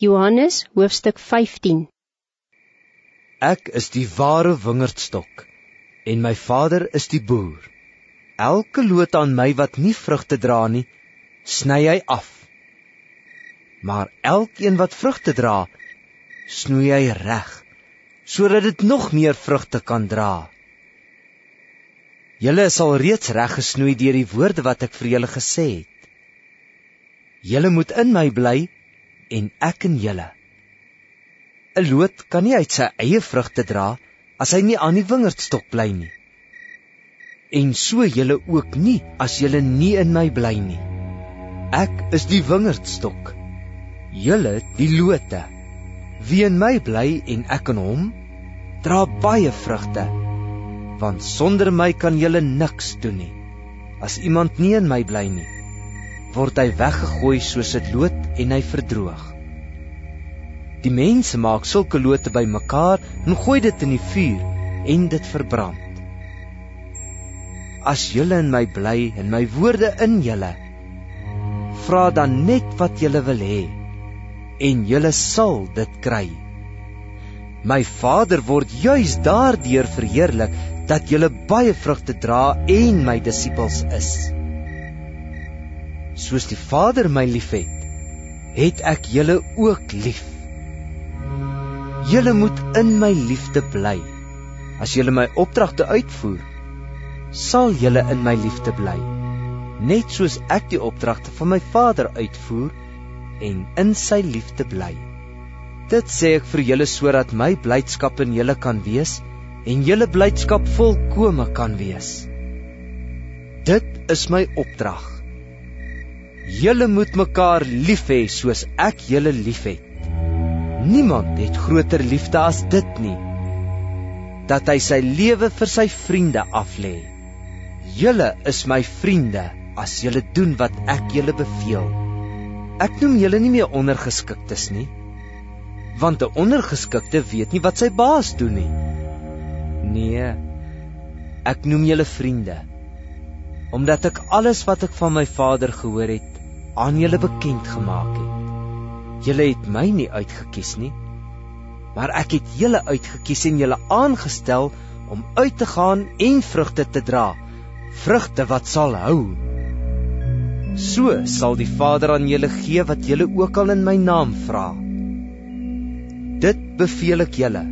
Johannes hoofstuk 15 Ek is die ware wingerdstok en my Vader is die boer. Elke loot aan my wat nie vrugte dra nie, sny hy af. Maar elkeen wat vrugte dra, snoei hy reg, sodat dit nog meer vrugte kan dra. Julle is al reeds reg gesnoei deur die woorde wat ek vir julle gesê het. Julle moet in my bly en ek in julle. 'n Loot kan nie uit sy eie vrugte dra as hy nie aan die wingerdstok bly nie. En so julle ook nie as julle nie in my bly nie. Ek is die wingerdstok. Julle die lote. Wie in my bly en ek in hom, dra baie vrugte. Want sonder my kan julle niks doen nie. As iemand nie in my bly nie, word hy weggegooi soos 'n loot en hy verdroog. Die mense maak sulke lote bymekaar en gooi dit in die vuur en dit verbrand. As julle in my bly en my woorde in julle, vra dan net wat julle wil hê en julle sal dit kry. My Vader word juis daardeur verheerlik dat julle baie vrugte dra en my disippels is soos die Vader my liefhet, het ek julle ook lief. Julle moet in my liefde bly. As julle my opdragte uitvoer, sal julle in my liefde bly, net soos ek die opdragte van my Vader uitvoer en in sy liefde bly. Dit sê ek vir julle sodat my blydskap in julle kan wees en julle blydskap volkome kan wees. Dit is my opdrag. Julle moet mekaar lief hê soos ek julle liefhet. Niemand het groter liefde as dit nie dat hy sy lewe vir sy vriende aflê. Julle is my vriende as julle doen wat ek julle beveel. Ek noem julle nie meer ondergeskiktes nie, want 'n ondergeskikte weet nie wat sy baas doen nie. Nee, ek noem julle vriende omdat ek alles wat ek van my Vader gehoor het aan julle bekend gemaak het. Julle het my nie uitgekies nie, maar ek het julle uitgekies en julle aangestel om uit te gaan en vrugte te dra, vrugte wat sal hou. So sal die Vader aan julle gee wat julle ook al in my naam vra. Dit beveel ek julle.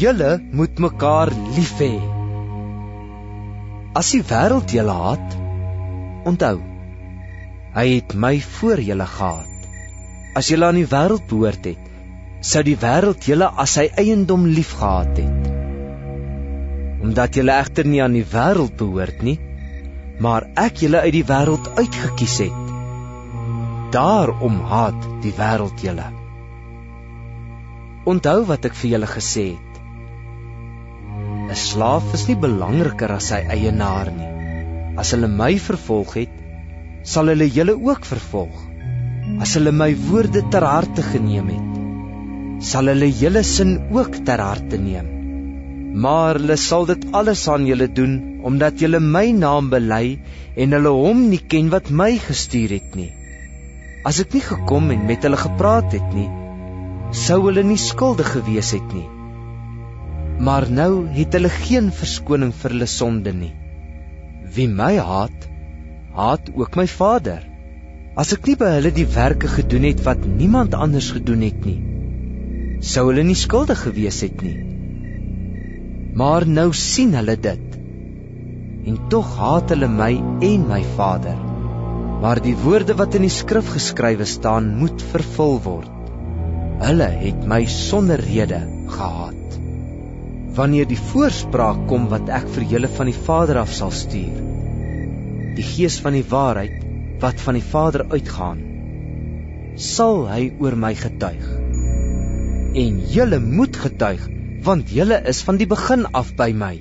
Julle moet mekaar lief hê. As die wêreld julle haat, onthou Hy het my voor julle gehad. As julle aan die wêreld behoort het, sou die wêreld julle as sy eiendom liefgehad het. Omdat julle egter nie aan die wêreld behoort nie, maar ek julle uit die wêreld uitgekies het. Daarom haat die wêreld julle. Onthou wat ek vir julle gesê het. 'n Slaaf is nie belangriker as sy eienaar nie. As hulle my vervolg het, sal hulle julle ook vervolg. As hulle my woorde ter harte geneem het, sal hulle julle sin ook ter harte neem. Maar hulle sal dit alles aan julle doen omdat julle my naam bely en hulle hom nie ken wat my gestuur het nie. As ek nie gekom en met hulle gepraat het nie, sou hulle nie skuldig gewees het nie. Maar nou het hulle geen verskoning vir hulle sonde nie. Wie my haat, haat ook my Vader. As ek nie by hulle die werke gedoen het wat niemand anders gedoen het nie, sou hulle nie skuldig gewees het nie. Maar nou sien hulle dit. En tog haat hulle my en my Vader. Maar die woorde wat in die skrif geskrywe staan, moet vervul word. Hulle het my sonder rede gehaat. Wanneer die voorspraak kom wat ek vir julle van die Vader af sal stuur, die gees van die waarheid wat van die Vader uitgaan sal hy oor my getuig. En julle moet getuig want julle is van die begin af by my